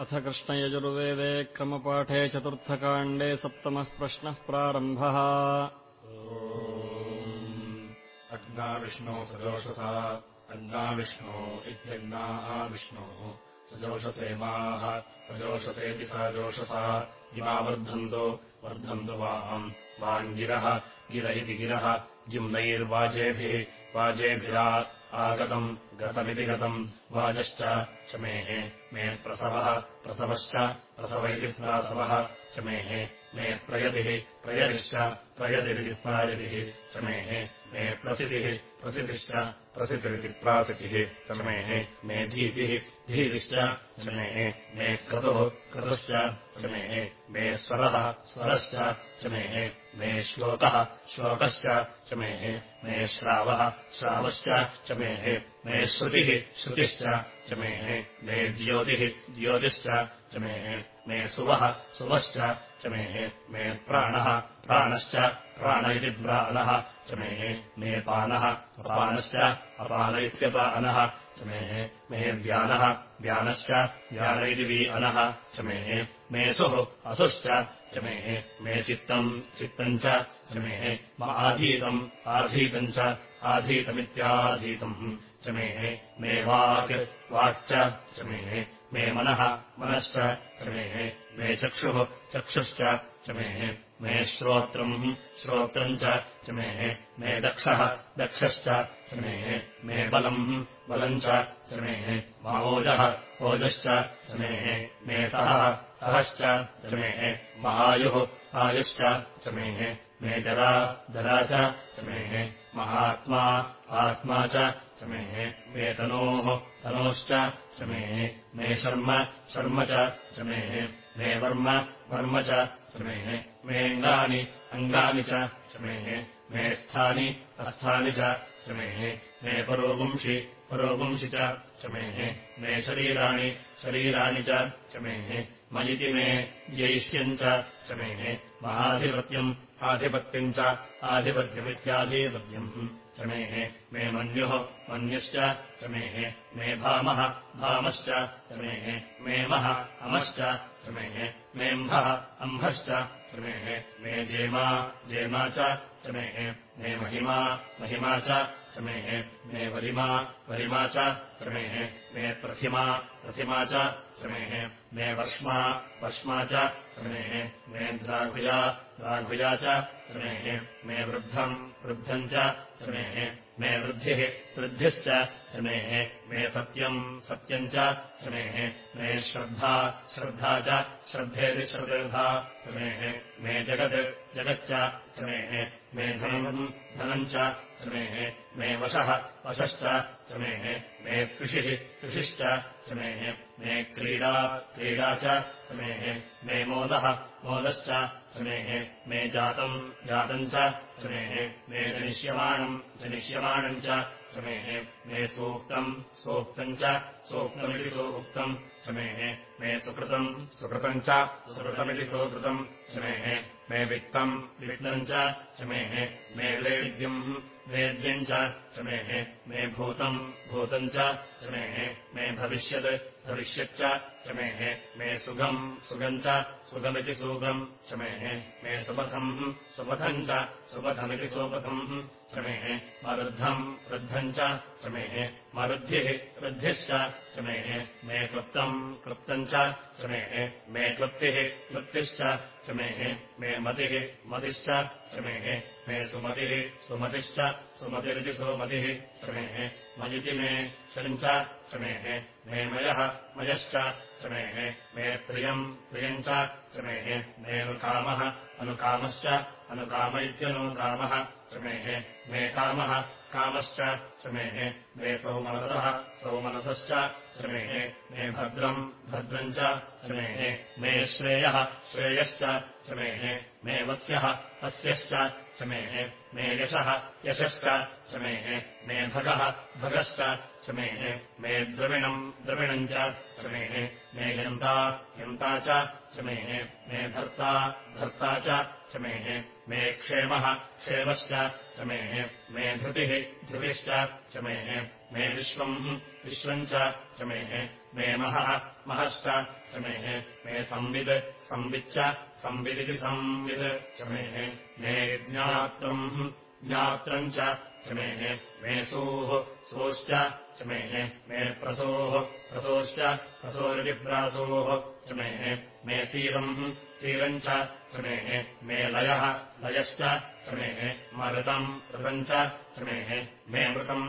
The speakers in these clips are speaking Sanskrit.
अथ कृष्णयजुर्वेदे क्रमपाठे चतुर्थकाण्डे सप्तमः प्रश्नः प्रारम्भः। अग्नाविष्णो सजोषसा अग्नाविष्णो इत्यग्नाः विष्णोः। सजोषसेमाः सजोषसेति स जोषसा इमा वर्धन्तो वर्धन्तो वाम् वाङ्गिरः गिर इति गिरः जिम्नैर्वाजेभिः वाजेभिरा आगतम् गतमिति गतम् वाजश्च चमेः मे प्रसवः प्रसवश्च प्रसव इति प्रासवः चमेः मे प्रयतिः प्रयतिश्च प्रयतिरिति प्रायतिः चमेः मे प्रसितिः प्रसितिश्च प्रसितिरिति प्रासितिः चमेः मे धीतिः धीतिश्च चमेः मे क्रतुः क्रतुश्च चमेः मे स्वरः स्वरश्च चमेः मे श्लोकः श्लोकश्च चमेः मे श्रावः श्रावश्च चमेः मे श्रुतिः श्रुतिश्च चमेः मे ज्योतिः ज्योतिश्च चमेः मे सुवः सुवश्च चमेः मे प्राणः प्राणश्च प्राण इति प्राणः चमेः मे पानः अपानश्च अपान इत्यपानः चमेः मे व्यानः व्यानश्च व्यान इति वि अनः चमेः मे सुः असुश्च चमेः मे चित्तम् चित्तम् च चमेः आधीतम् आधीतम् च चमेः मे वाक् वाक्च चमेः मे मनः मनश्च चमेः मे चक्षुः चमेः मे श्रोत्रम् श्रोत्रम् च चमेः मे दक्षः दक्षश्च चमेः मे बलम् बलम् च चमेः मावोजः ओजश्च चमेः मे सहः सहश्च चमेः महायुः आयुश्च चमेः मे जरा जरा च चमेः महात्मा आत्मा च चमेः मे तनोः तनोश्च चमेः मे शर्म शर्म च चमेः मे वर्म वर्म च चमेः मेऽङ्गानि अङ्गानि च चमेः मे स्थानि अस्थानि च चमेः मे परोपुंषि परोपुंषि च चमेः मे शरीराणि शरीराणि च चमेः मयिति मे ज्यैष्ठ्यम् च चमेः महाधिपत्यम् आधिपत्यम् च आधिपत्यमित्याधिपत्यम् चमेः मे मन्युः मन्युश्च चमेः मे भामः भामश्च चमेः मेमः अमश्च चमेः मेऽम्भः अम्भश्च चमेः मे जेमा जेमा च चमेः मे महिमा महिमा च चमेः मे वरिमा वरिमा च क्रमेः मे प्रतिमा प्रतिमा च क्रमेः मे वर्ष्मा वर्ष्मा च क्रमेः मे द्राघुया द्राघुया च क्रमेः मे वृद्धम् वृद्धम् च क्रमेः मे वृद्धिः वृद्धिश्च क्रमेः मे सत्यम् सत्यम् च क्रमेः मे श्रद्धा श्रद्धा च श्रद्धेति श्रद्धा क्रमेः मे जगत् जगच्च क्रमेः मे धनम् धनम् च क्रमेः मे वशः वशश्च क्रमेः मे कृषिः कृषिश्च क्रमेः मे क्रीडा क्रीडा च क्रमेः मे मोदः मोदश्च क्रमेः मे जातम् जातम् च क्रमेः मे जनिष्यमाणम् जनिष्यमाणम् च क्रमेः मे सूक्तम् सूक्तम् च सूक्तमिति सूक्तम् क्रमेः मे सुकृतम् सुकृतम् च सुकृतमिति सुकृतम् क्रमेः मे वित्तम् वित्तम् च क्रमेः मे वेद्यम् वेद्यम् च क्रमेः मे भूतम् भूतम् च क्रमेः मे भविष्यत् भविष्यच्च क्रमेः मे सुगम् सुगम् च सुगमिति सुगम् क्रमेः मे सुपथम् सुपथम् च सुपथमिति सुपथम् क्रमेः मरुद्धम् वृद्धम् च क्रमेः मरुद्धिः वृद्धिश्च क्रमेः मे क्लुप्तम् क्लुप्तम् च क्रमेः मे क्लुप्तिः क्लुप्तिश्च क्रमेः मे मतिः मतिश्च क्रमेः मे सुमतिः सुमतिश्च सुमतिरिति सुमतिः क्रमेः मयिति मे शञ्च क्रमेः मे मयः मयश्च क्रमेः मे प्रियम् प्रियम् च क्रमेः मेऽनुकामः अनुकामश्च अनुकाम इत्यनुकामः क्रमेः मे कामः कामश्च क्रमेः मे सौमनसः सौमनसश्च क्रमेः मे भद्रम् भद्रम् च क्रमेः मे श्रेयः श्रेयश्च क्रमेः मे वस्यः वस्यश्च शमेः मे यशः यशश्च शमेः मे भगः भगश्च शमेः मे द्रविणम् द्रविणम् च शमेः मे यन्ता यन्ता च शमेः मे धर्ता धर्ता च शमेः मे क्षेमः क्षेमश्च शमेः मे धृतिः धृतिश्च शमेः मे विश्वम् विश्वम् च शमेः मे महः महश्च शमेः मे संविद् संविच्च संविदिति संविद् शमेः मे ज्ञात्रम् ज्ञात्रम् च शमेः मे सूः सोश्च शमेः मे प्रसोः प्रसोश्च प्रसोरिति प्रासोः शमेः मे शीलम् शीलम् च शमेः मे लयः लयश्च शमेः मृतम् ऋतम् च शमेः मे मृतम्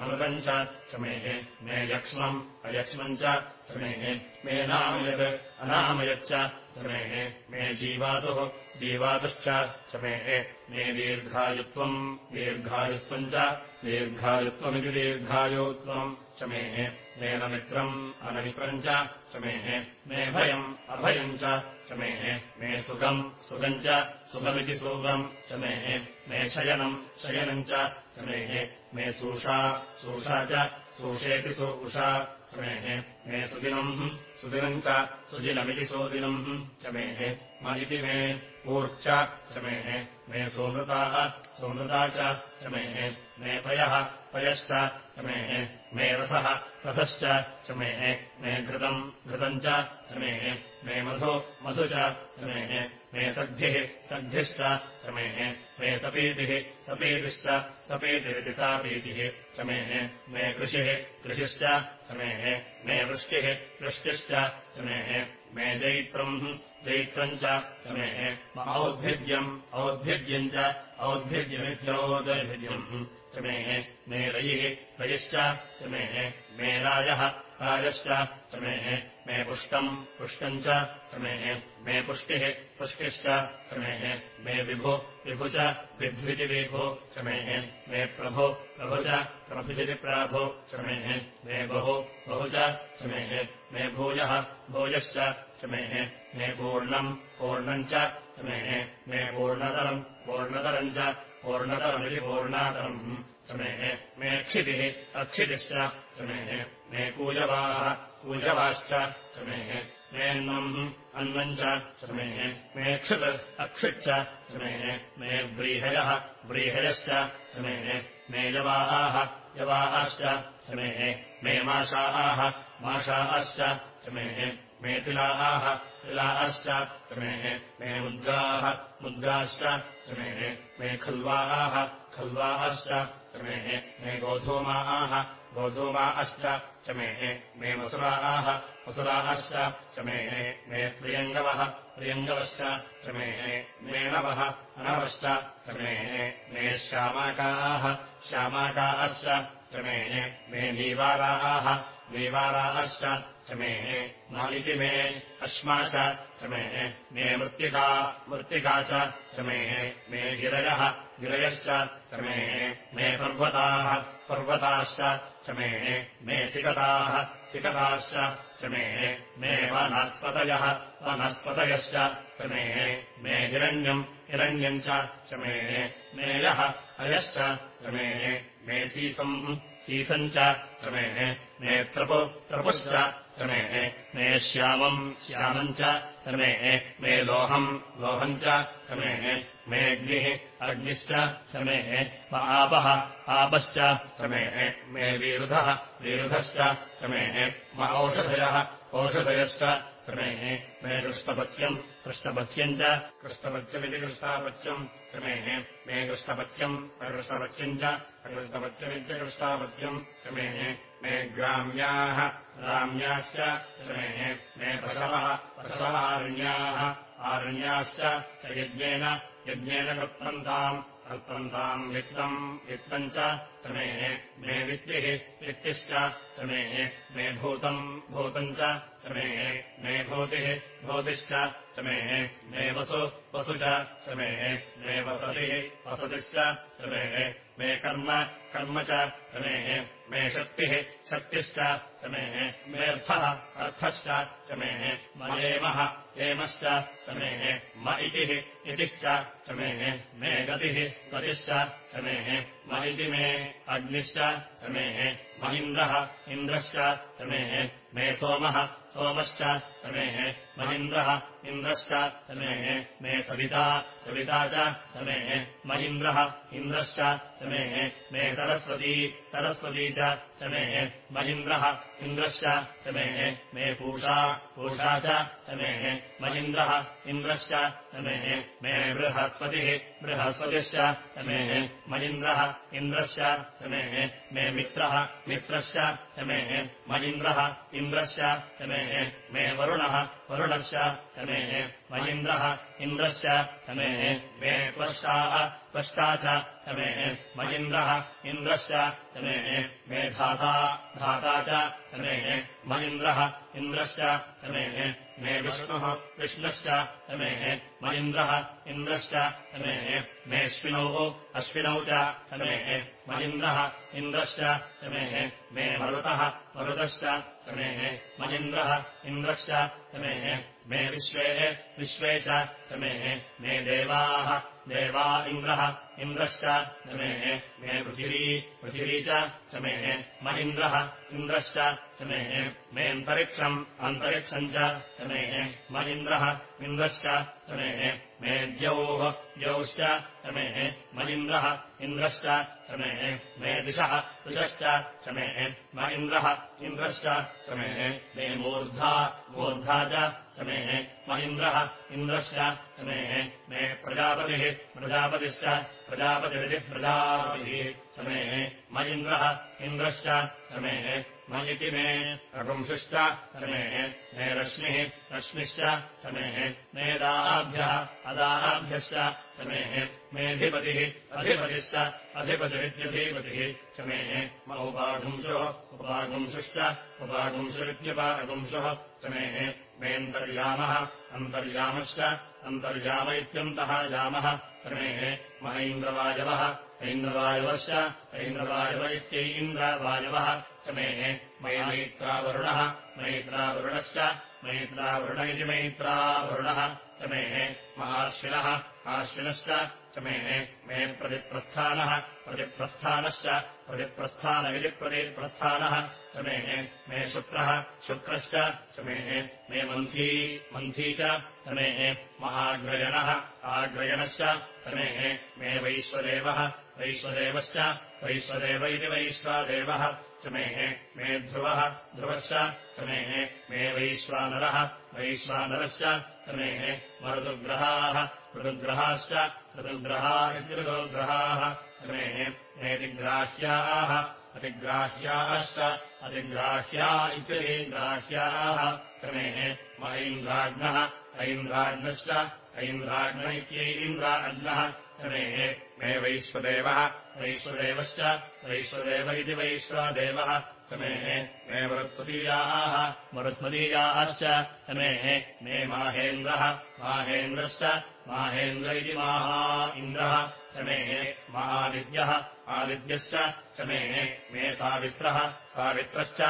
अमृतम् च शमेः मे यक्ष्मम् अयक्ष्मम् च शमेः मे नामयत् अनामयच्च शमेः मे जीवातुः जीवातुश्च शमेः मे दीर्घायुत्वम् दीर्घायुत्वम् च दीर्घायुत्वमिति दीर्घायुत्वम् शमेः मे नमित्रम् अनमित्रम् च शमेः मे भयम् अभयम् च शमेः मे सुखम् सुखम् च सुखमिति सुखम् शमेः मे शयनम् शयनम् च शमेः मे सूषा सूषा च सूषेति सूषा शमेः मे सुदिनम् सुदिनम् च सुदिनमिति सुदिनम् शमेः म इति मे ऊर्च शमेः मे सोमृताः सोमृता च शमेः मे पयः पयश्च शमेः मे रसः रसश्च शमेः मे घृतम् घृतम् च शमेः मे मधु मधु च शमेः मे सद्भिः सद्भिश्च शमेः मे सपीतिः सपीतिश्च सपीतिरिति सापीतिः शमेः मे कृषिः कृषिश्च शमेः मे वृष्टिः वृष्टिश्च शमेः मे जैत्रम् जैत्रम् च शमेः औद्भिद्यम् औद्भिद्यम् च मे रयिः रयिश्च शमेः मे रायः रायश्च शमेः मे पुष्टम् पुष्टम् च शमेः मे पुष्टिः पुष्टिश्च शमेः मे विभु विभु च बिभ्विति विभो शमेः मे प्रभो प्रभु च प्रभुजिति प्राभो शमेः मे बहु बहु च शमेः मे भूयः भूयश्च शमेः मे पूर्णम् पूर्णम् च शमेः मे पूर्णतरम् पूर्णतरम् च पूर्णतरमिति पूर्णातरम् शमेः मे क्षितिः अक्षितिश्च शमेः मे कूजवाः कूजवाश्च शमेः मेऽन्नम् अन्नम् च शमेः मे क्षित् अक्षिच्च शमेः मे व्रीहयः व्रीहयश्च शमेः मे यवाः यवाश्च शमेः मे माषाः माषाश्च शमेः मे तिलाः तिलाश्च मे मुद्गाः मुद्गाश्च मे खल्वाश्च मे गोधूमाः, गोधूमाश्च शमेः मे मसुराः, मसुराश्च शमेः मे प्रियङ्गवः, प्रियङ्गवश्च शमेः मेणवः अणवश्च शमेः मे श्यामाकाः, श्यामाकाश्च शमेः मे नीवाराः, नीवाराश्च न इति मे अश्मा च शमेः मे च शमेः मे गिरयः, गिरयश्च शमेः मे पर्वताः पर्वताश्च शमेः मे सिकताः सिकताश्च शमेः मे वनस्पतयः वनस्पतयश्च शमेः मे हिरण्यम् हिरण्यम् च शमेः मे यः अयश्च शमेः मे सीसम् सीसम् च शमेः मे त्रपु त्रपुश्च शमेः मे श्यामम् श्यामम् च शमेः मे लोहम् लोहम् च शमेः मे अग्निः अग्निश्च शमेः म आपः आपश्च शमेः मे विरुधः विरुधश्च शमेः म औषधयः औषधयश्च शमेः मे कृष्णपथ्यम् कृष्णपथ्यम् च कृष्णपथ्यमिति कृष्णापथ्यम् शमेः मे कृष्णपथ्यम् अकृष्णपथ्यम् च अकृष्णपथ्यमित्यकृष्णापथ्यम् शमेः मे ग्राम्याः ग्राम्याश्च शमेः मे पशवः पशवारण्याः आरण्याश्च यज्ञेन यज्ञेन कल्पन्ताम् कल्पन्ताम् वित्तम् वित्तम् च शमेः मे वित्तिः वित्तिश्च शमेः मे भूतम् भूतम् च शमेः मे भूतिः भूतिश्च शमेः मे वसु च शमेः मे वसतिः वसतिश्च शमेः मे कर्म कर्म च शमेः मे शक्तिः शक्तिश्च शमेः मेऽर्थः अर्थश्च शमेः मयेमः एमश्च समेः म इतिः इतिश्च समेः मे गतिः गतिश्च समेः मे अग्निश्च समेः महीन्द्रः इन्द्रश्च समेः मे सोमः सोमश्च समेः महीन्द्रः इन्द्रश्च समेः मे सविता सविता च समेः महीन्द्रः इन्द्रश्च मे सरस्वती सरस्वती च समेः महीन्द्रः इन्द्रश्च मे पूषा पूषा च समेः महीन्द्रः इन्द्रश्च मे बृहस्पतिः, बृहस्पतिश्च समेः महीन्द्रः इन्द्रश्च समेः मे मित्रः, मित्रश्च समेः महीन्द्रः इन्द्रश्च समेः मे वरुणः समेः महीन्द्रः इन्द्रश्च समेः मे त्वष्टाः त्वष्टा च समेः महीन्द्रः इन्द्रश्च समेः मे धाता धाता च समेः महीन्द्रः इन्द्रश्च समेः मे विष्णुः विष्णुश्च समेः महीन्द्रः इन्द्रश्च समेः मेऽश्विनौ अश्विनौ च समेः महीन्द्रः इन्द्रश्च समेः मे मरुतः मरुतश्च समेः महीन्द्रः इन्द्रश्च समेः मे विश्वे विश्वे च समेः मे देवाः देवा इन्द्रः इन्द्रश्च समेः मे पृथिवी पृथिवी च समेः महीन्द्रः इन्द्रश्च समेः मे अन्तरिक्षम् च समेः महीन्द्रः इन्द्रश्च समेः मे द्यौः द्यौश्च समेः महीन्द्रः इन्द्रश्च समेः मे दिशः दिशश्च समेः म इन्द्रः इन्द्रश्च समेः मे मूर्धा मूर्धा च समेः महीन्द्रः इन्द्रश्च समेः मे प्रजापतिः प्रजापतिश्च प्रजापतिरिति प्रजापतिः समेः म इन्द्रः इन्द्रश्च समेः म इति मे रघुंशश्च समेः मे रश्मिः रश्मिश्च समेः मेदाभ्यः अदाभ्यश्च समेः मेऽधिपतिः अधिपतिश्च अधिपतिरित्यधिपतिः समेः म उपाघुंशुः उपाघुंशुश्च उपाघुंशुरित्यपाघुंशुः समेः मेऽन्तर्यामः अन्तर्यामश्च अन्तर्याम इत्यन्तः ऐन्द्रवायवश्च समेः मया मैत्रावरुणः मैत्रावरुणश्च मैत्रावरुण इति मैत्रावरुणः समेः महाश्विनः आश्विनश्च समेः मे प्रतिप्रस्थानः प्रतिप्रस्थानश्च प्रतिप्रस्थान इति प्रतिप्रस्थानः समेः मे शुक्रः शुक्रश्च समेः मे मन्थी मन्थी च समेः महाग्रयणः आग्रयणश्च समेः मे वैश्वदेवः वैश्वदेवश्च वैश्वदेव इति वैश्वादेवः समेः मे ध्रुवः ध्रुवश्च समेः मे वैश्वानरः वैश्वानरश्च समेः मरुदुग्रहाः ऋतुग्रहाश्च ऋतुग्रहा इति ऋतुग्रहाः समेः मेतिग्राह्याः अतिग्राह्याश्च अतिग्राह्या इत्यतिग्राह्याः समेः म ऐन्द्राग्नः ऐन्द्राग्नश्च ऐन्द्राग्न इत्यैन्द्राग्नः समेः मे वैश्वदेवः वैश्वदेवश्च, वैश्वदेव इति वैश्वदेवः समेः मे मरुत्वदीयाः मरुत्वदीयाश्च समेः मे माहेन्द्रः, माहेन्द्रश्च, माहेन्द्र इति माहा इन्द्रः समेः मे सावित्रः, सावित्रश्च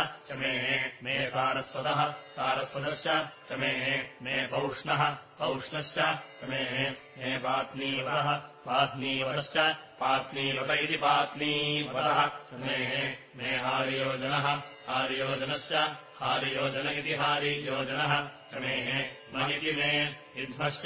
मे सारस्वतः, सारस्वतश्च समेः मे पौष्णः, पौष्णश्च समेः मे पात्नीवरः पात्नीवरश्च पात्नीवत इति पात्नीवरः समेः मे हारियोजनः हारियोजनश्च हारियोजन इति हारियोजनः समेः म मे युध्मश्च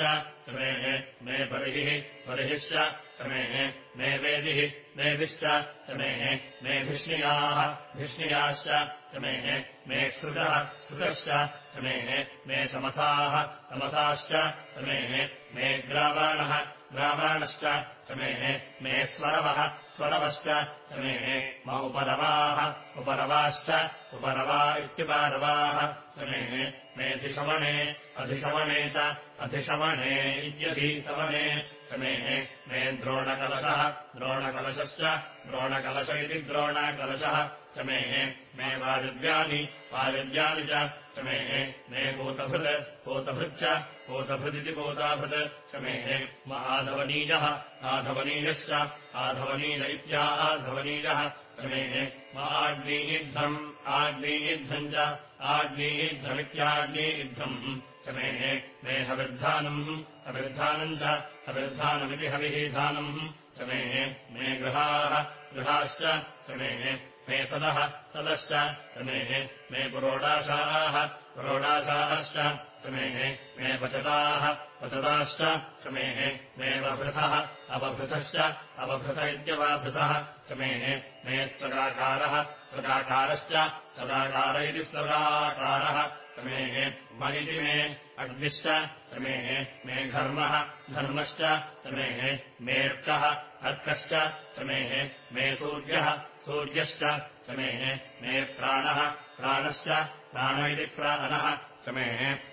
मे बर्हिः बर्हिश्च समेः मे वेदिः, वेदिश्च समेः मे भिष्णियाः भिष्णियाश्च समेः मे श्रुतः, श्रुतश्च समेः मे समसाः समसाश्च समेः मे ग्रावाणः ब्राह्मणश्च तमे मे स्वरव स्वरवश्च तमे म उपरवाः उपरवाश्च उपरवा तमे मेऽधिशवणे अधिशवणे च समेः मे द्रोणकलशः, द्रोणकलशश्च, द्रोणकलश इति द्रोणकलशः। समेः मे वायुव्यानि वायुव्यानि च। समेः मे पूतभृत्, पूतभृच्च, पूतभृदिति पूताभृत्। समेः म आधवनीयः आधवनीयश्च आधवनीय इत्याधवनीयः समेः म आग्नीयुद्धम् च, आग्नीयुद्धमित्याग्नीयुद्धम्। च मे मे हविर्धानम् हविर्धानम् च हविर्धानमिति हविधानम् च मे गृहाः गृहाश्च च मे सदः सदश्च च मे मे पुरोडाशाः पुरोडाशाश्च च मे मे वचताः वचताश्च च मे वभृतः अवभृतश्च अवभृत इत्यवाभृतः च मे स्वगाकारः स्वगाकारश्च स्वगाकार इति स्वगाकारः च मे म इति मे अग्निश्च च मे घर्मः धर्मश्च च मे मेऽर्कः अर्कश्च च मे सूर्यः, सूर्यश्च च मे प्राणः प्राण इति प्राणः च मे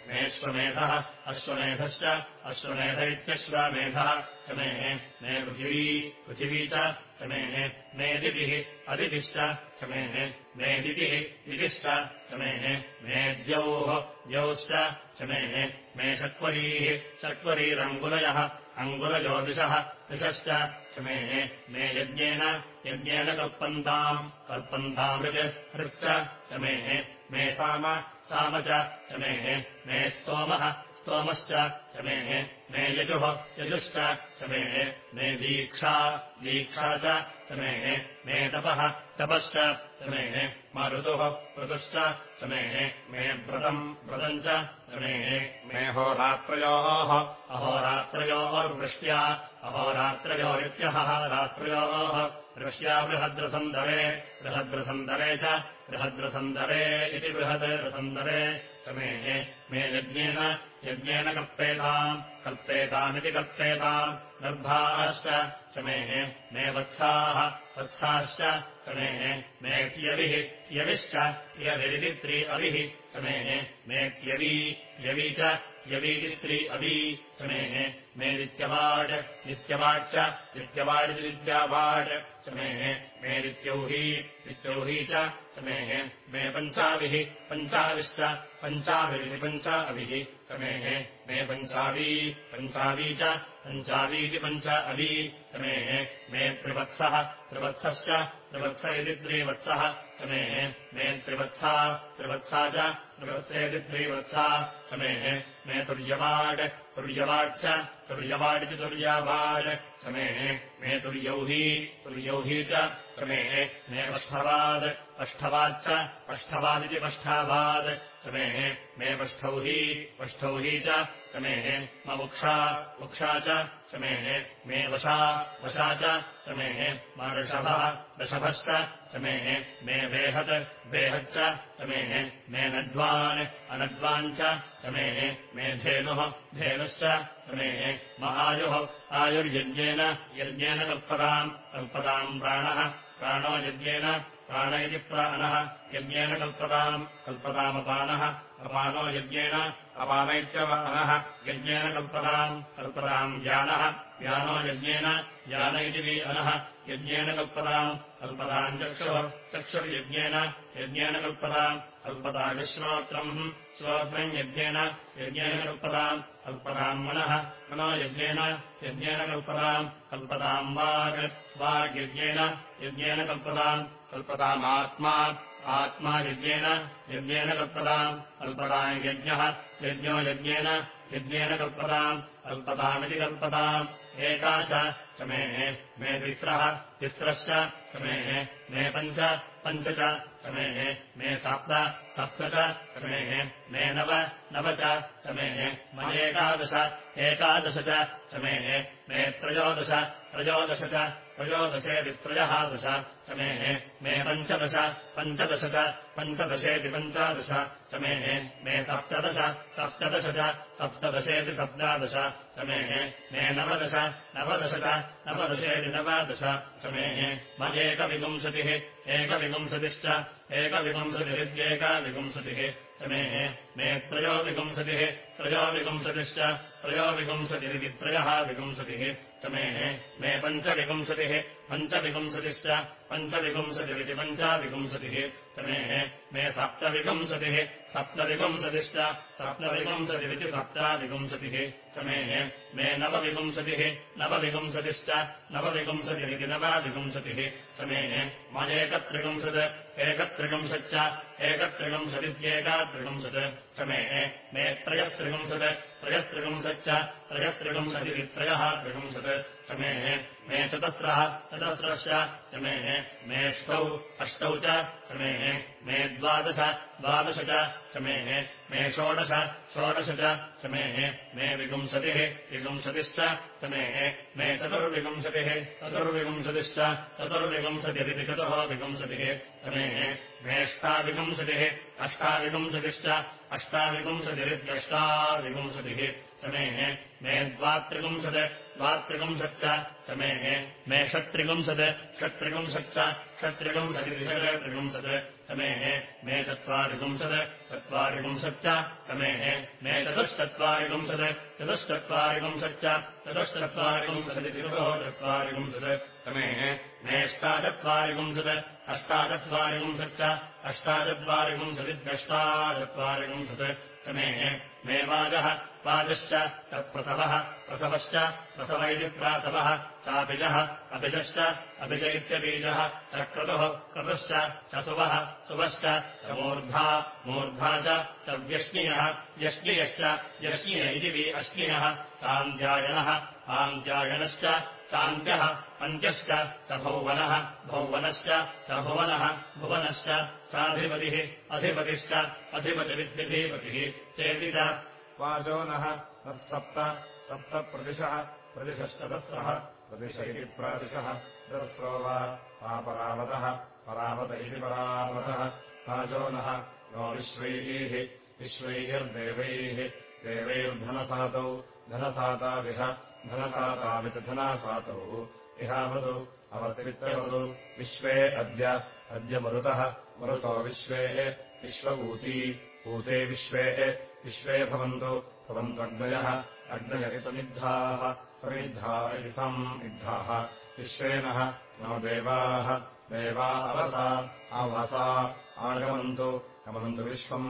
मेऽश्वमेधः अश्वमेधश्च, अश्वमेध इत्यश्वमेधः च मे पृथिवी पृथिवी च च मे मेदितिः मे मेदितिः दितिश्च च मे मेद्यौः च मे मे चत्वरीः चत्वरीरङ्गुलयः अङ्गुलज्योतिषः दिशश्च च मे मे यज्ञेन यज्ञेन कल्पन्ताम् कल्पन्तामृज हृच्च च मे मे साम साम च मे मे स्तोमः स्तोमश्च च मे यजुः यजुश्च च मे दीक्षा दीक्षा च मे मे तपः तपश्च च मे मरुतुः ऋतुश्च च मे व्रतम् व्रतम् च मे मे होरात्रयोः अहोरात्रयोर्वृष्ट्या अहोरात्रयोरित्यहः रात्रयोः वृष्ट्या बृहद्रसन्दरे बृहद्रसन्दरे च बृहद्रसन्दरे इति बृहद् रसन्दरे च मे मे यज्ञेन यज्ञेन कल्पेताम् कल्पेतामिति कल्पेताम् गर्भाश्च च मे मे वत्साः वत्साश्च च मे मे क्यविः क्यविश्च यविरिति त्रि अविः च मे मे क्यवी यवी च यवीति त्रि अवी च मे मे नित्यवाड् नित्यवाड् च नित्यवाडिति विद्यावाड् च मे मे नित्यौही नित्यौही च मे मे पञ्चाभिः पञ्चाविश्च पञ्चाभिरिति पञ्चा अभिः च मे मे पञ्चावी च, पञ्चावीति पञ्च अवी च मे त्रिवत्सः, त्रिवत्सश्च, त्रिवत्स इति त्रिवत्सः। मे त्रिवत्सा त्रिवत्सा च त्रिवत्सेति मे तुर्यवाड् तुर्यवाड् च तुर्यवाडिति तुर्यावाड्। मे च मे पष्ठवाद् पष्ठवाच्च पष्ठवादिति पष्ठावाद् च मे मे पष्ठौही पष्ठौही च च मे मुक्षा मुक्षा च च मे वशा वशा च च मे ऋषभः मे मे वेहत्, वेहच्च च मे नड्वान् अनड्वान् च मे मे धेनुः, धेनुश्च च मे म आयुः आयुर्यज्ञेन, यज्ञेन कल्पताम् कल्पताम् प्राणः, प्राणो यज्ञेन, प्राण इति प्राणः यज्ञेन अपानो यज्ञेन अपान इत्यपानः यज्ञेन कल्पताम् कल्पताम् ज्ञानः ज्ञानो यज्ञेन ज्ञान इति वीअनः यज्ञेन कल्पताम् कल्पताम् चक्षुः चक्षुर्यज्ञेन यज्ञेन कल्पताम् कल्पताविश्रोत्रम् श्रोत्रम् यज्ञेन यज्ञेन कल्पताम् कल्पताम् मनः मनो यज्ञेन यज्ञेन कल्पताम् कल्पताम् वाग् वाग्यज्ञेन यज्ञेन कल्पताम् कल्पतामात्मा आत्मा यज्ञेन यज्ञेन कल्पताम् कल्पताम् यज्ञः यज्ञो यज्ञेन यज्ञेन कल्पताम् कल्पतामिति कल्पताम्। एका च मे मे तिस्रः तिस्रश्च च मे पञ्च पञ्च च मे मे सप्त सप्त च मे मे नव नव च मे। मयेकादश एकादश च मे मे त्रयोदश त्रयोदश च त्रयोदशेतित्रयः दश च मे पञ्चदश पञ्चदश च पञ्चदशेति पञ्चादश च मे सप्तदश सप्तदश च सप्तदशेति सप्तादश च मे नवदश नवदश च नवदशेति नवादश च मे मयेकविपुंसतिः एकविपुंसतिश्च एकविपुंसतिरित्येकाविपुंसतिः च मे मे त्रयोविपुंसतिः त्रयोविपुंसतिश्च त्रयोविपुंसतिरिति त्रयः विपुंसतिः च मे मे पञ्चविपुंसतिः पञ्चविपुंसतिश्च पञ्चविपुंसतिरिति पञ्चाविपुंसतिः समे मे सप्तविपुंसतिः सप्तविपुंसतिश्च सप्तविपुंसतिरिति सप्ताविपुंसतिः समे मे नवविपुंसतिः नवविपुंसतिश्च नवविपुंसतिरिति नवाविपुंसतिः समे मयेकत्रिपुंसत् एकत्रिपुंसच्च एकत्रिपुंसदित्येकात्रिपुंसत् समे मे त्रयस्त्रिपुंसत् त्रयस्त्रिपुंसच्च त्रयस्त्रिपुंसदिति त्रयः त्रिपुंसत् समे मे चतस्रः, चतस्रश्च। समे मेष्टौ अष्टौ च समे मे द्वादश द्वादश च समे मे षोडश षोडश च समे मे विपुंसतिः विपुंसतिश्च समे मे चतुर्विपुंसतिः चतुर्विपुंसतिश्च चतुर्विपुंसतिरिति चतुः विपुंसतिः समे मेष्टाविपुंसतिः अष्टाविपुंसतिश्च अष्टाविपुंसतिरित्यष्टाविपुंसतिः समे मे द्वात्रिपुंसत् द्वात्रिपुंसच्च समे मे षट्त्रिपुंसत् षट्त्रिपुंसच्च षट्त्रिपुंसतिरिति षट्त्रिपुंसत् समे मे चत्वारिपुंसत् चत्वारिपुंसच्च समे मे चतुश्चत्वारिपुंसत् चतुश्चत्वारिपुंसच्च चतुश्चत्वारिपुंसदिति चत्वारिपुंसत् समे मेष्टाचत्वारिपुंसत् अष्टाचत्वारिपुंसच्च अष्टाचत्वारिपुंसदित्यष्टाचत्वारिपुंसत् समे मे वाजः वाजश्च तत्प्रसवः प्रसवश्च प्रसव इति प्रासवः चापिजः अभिजश्च अभिज इत्यबीजः च क्रतुः क्रतुश्च च सुवः सुवश्च च मूर्धा च व्यश्नियः व्यश्नियश्च व्यश्निय इति वि अश्नियः सान्ध्यायनः आन्त्यायनश्च चान्त्यः अन्त्यश्च च भौवनः भौवनश्च च भुवनः भुवनश्च चाधिपतिः अधिपतिश्च अधिपतिरित्यधिपतिः चेति च वाचो नः। तत्सप्त। सप्तप्रदिशः प्रदिशश्चतस्रः प्रदिश इति प्रादिशः चतस्रो वा परावतः परावत इति परावतः। वाचो नः। नो विश्वैः। विश्वैर्देवैः। देवैर्धनसातौ। धनसाताविह धनसातावित् धनासातौ इहावतु अवतिरित्यवतु विश्वे अद्य। अद्य मरुतः। मरुतो विश्वे। विश्वभूती भूते विश्वे विश्वे भवन्तु भवन्त्वग्नयः अग्नय समिद्धाः समिद्धा इति समिद्धाः विश्वेनः नो देवाः देवा अवसा आगमन्तु गमन्तु विश्वम्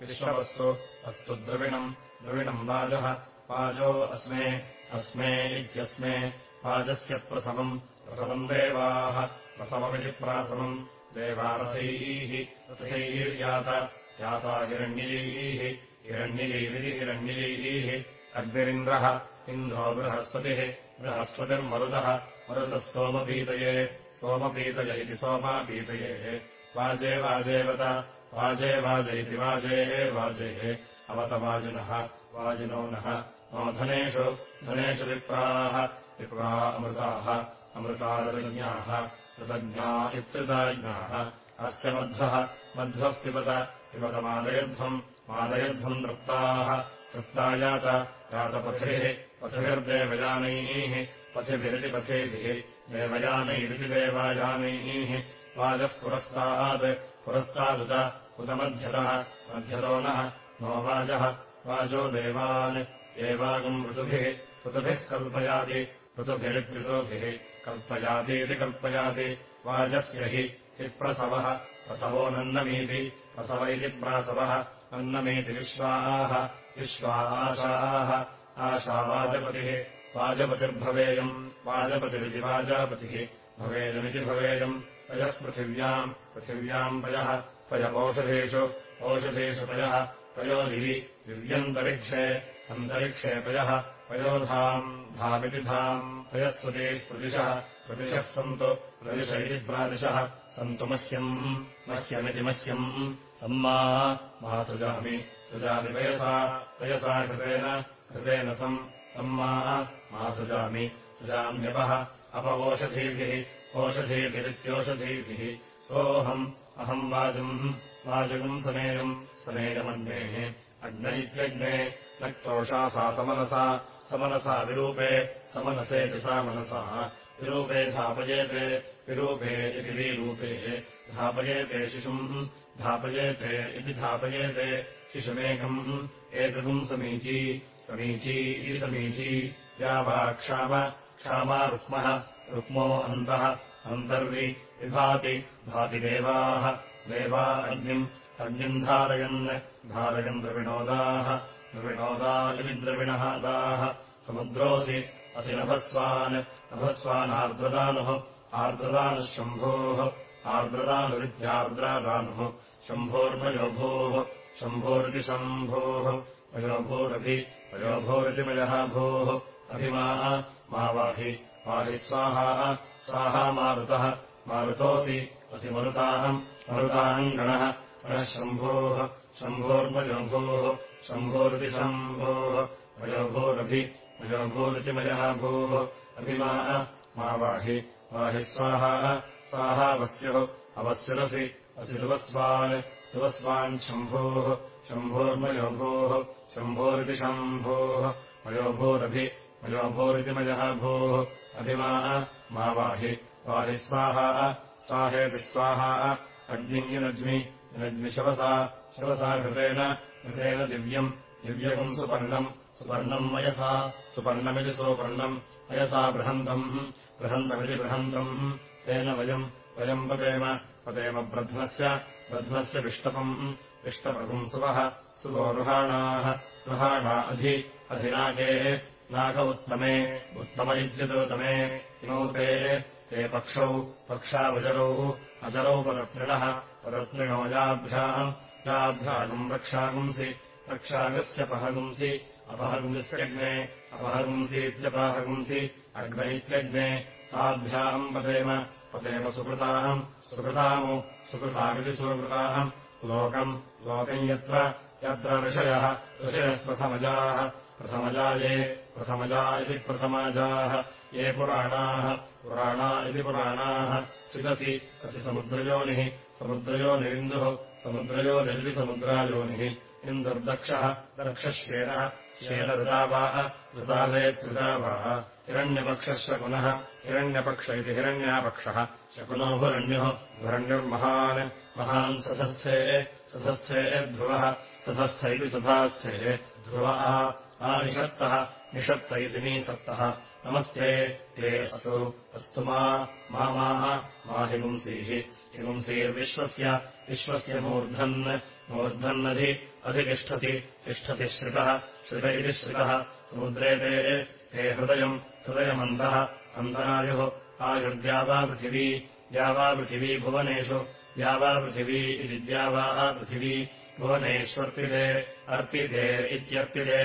विश्ववस्तु अस्तु द्रविणम् द्रविणम् वाजः वाजो अस्मे अस्मे इत्यस्मे वाजस्य प्रसवम् प्रसवम् देवाः प्रसवमिति प्रासवम् देवारथैः रथैर्यात याता हिरण्यैः हिरण्यैरिति हिरण्यैः अग्निरिन्द्रः इन्द्रो बृहस्पतिः बृहस्पतिर्मरुतः मरुतः सोमपीतये सोमपीतय इति सोमापीतये। वाजे वाजेवत वाजे वाज इति वाजे वाजे। अवत वाजिनः नः नो धनेषु धनेषु विप्राः विप्रा अमृताः अमृतादज्ञाः कृतज्ञा इत्युताज्ञाः अस्य मध्वः मध्वः पिबत पिबतमादयध्वम् मादयध्वम् तृप्ताः। तृप्तायात यातपथिभिः पथिभिर्देवयानैः पथिभिरिति पथिभिः देवयानैरिति देवायानैः। वाजः पुरस्तात् पुरस्तादुत उत मध्यतः नः नो वाजः। वाजो देवान् देवागम् ऋतुभिः ऋतुभिः कल्पयाति ऋतुभिरित्युतुभिः कल्पयातीति कल्पयाति। वाजस्य हि हि प्रसवः प्रसवो नन्दमीति प्रसव इति प्रासवः नन्दमीति विश्वाः विश्वा आशाः आशावाजपतिः वाजपतिर्भवेयम् वाजपतिरिति वाजापतिः। भवेयमिति भवेयम् पयःपृथिव्याम् पृथिव्याम् पयः पय ओषधेषु ओषधेषु पयः पयो दिवि दिव्यन्तरिक्षे अन्तरिक्षे पयः पयोधाम् धामिति धाम् पयःस्वदेः प्रदिशः प्रदिशः सन्तु प्रदिश इति प्रादिशः सन्तु मह्यम् मह्यमिति मह्यम् सम्मा मा सृजामि सृजामि पयसा पयसा कृतेन कृतेन सम्। सम्मा मा सृजामि सृजाम्यपः अपवोषधीभिः ओषधीभिरित्योषधीभिः सोऽहम् अहम् वाजम् वाजगम् समेयम् समेयमन्मेः अग्न इत्यग्ने नक्तोषा सा समनसा समनसा विरूपे समनसेति सा मनसा विरूपे धापयेते विरूपे इति विरूपे धापयेते शिशुम् धापयेते इति धापयेते शिशुमेकम् एतदुम् समीची समीची इति समीची। या वा क्षाम क्षामा रुक्मः रुक्मो अन्तः अन्तर्वि विभाति भाति देवाः देवा अग्निम् अग्निम् धारयन् धारयन् द्रविणोदाः द्रविणोदा इति द्रविणहादाः समुद्रोऽसि असि नभस्वान् नभस्वानार्द्रदानुः आर्द्रदानुः शम्भोः आर्द्रदानुरित्यार्द्रादानुः शम्भोर्मयोभोः शम्भोरिति शम्भोः मयोभोरभि मयोभोरिति मयः भोः अभिमा मा वाहि वाहि स्वाहा स्वाहा मारुतः मारुतोऽसि असि मरुताहम् मरुताहम् गणः गणः शम्भोः शम्भोर्मयोभोः शम्भोरिति शम्भोः मयोभोरभि मयोभोरिति मयः भोः अभिमा मा वाहि वाहि स्वाहा। स्वाहा वस्युः अवस्युरसि असि रुवस्वान् शम्भोः शम्भोर्मयोभोः शम्भोरिति शम्भोः। मयोभोरभि मयोभोरिति मयः भोः अभिमा मा वाहि वाहि स्वाहा। स्वाहेति स्वाहा। अग्निम् युनज्मि युनज्मि शवसा। घृतेन घृतेन दिव्यम् दिव्यकम् सुपर्णम् सुपर्णम् मयसा सुपर्णमिति सुपर्णम् मयसा बृहन्तम् बृहन्तमिति बृहन्तम्। तेन वयम् वयम् पतेम पतेम ब्रध्नस्य ब्रध्नस्य विष्टपम् विष्टपकुम् सुवः सुवोरुहाणाः रुहाणा अधि अधिनाके नाक उत्तमे उत्तम इत्युतमे इमौ ते ते पक्षौ पक्षावजरौ अजरौ परत्रिणः परत्रिणो याभ्याम् याभ्यागम् रक्षागुंसि रक्षागस्य पहगुंसि अपहगुंस्यग्ने अपहगुंसीत्यपहगुंसि अग्नैत्यग्ने ताभ्याम् पतेम पतेम सुकृताम् सुकृतामु सुकृतामिति सुकृताम् लोकम् लोकम् यत्र यत्र ऋषयः ऋषयः प्रथमजाः प्रथमजाये प्रथमजा इति प्रथमाजाः ये पुराणाः पुराणा इति पुराणाः शिरसि असि समुद्रयोनिः समुद्रयोनिरिन्दुः समुद्रयोनिर्विसमुद्रायोनिः इन्दुर्दक्षः दक्षश्येनः श्येनऋतावाः ऋतावेत्कृतावाः हिरण्यपक्षः शकुनः हिरण्यपक्ष इति हिरण्यापक्षः। शकुनो भुरण्युः भुरण्युर्महान् महान् सधस्थे ध्रुवः सधस्थ सधास्थे ध्रुव आनिषत्तः निषत्त इति नीसत्तः नमस्ते ते असौ अस्तु मा माः मा हिपुंसीः हिपुंसीर्विश्वस्य विश्वस्य मूर्धन् मूर्धन्नधि अधितिष्ठति तिष्ठति श्रितः श्रित इति श्रितः समुद्रे ते ते हृदयम् हृदयमन्तः अन्तरायुः आयुर्द्यावापृथिवी द्यावापृथिवी भुवनेषु द्यावापृथिवी इति द्यावापृथिवी भुवनेष्वर्पिते अर्पिते इत्यर्पिते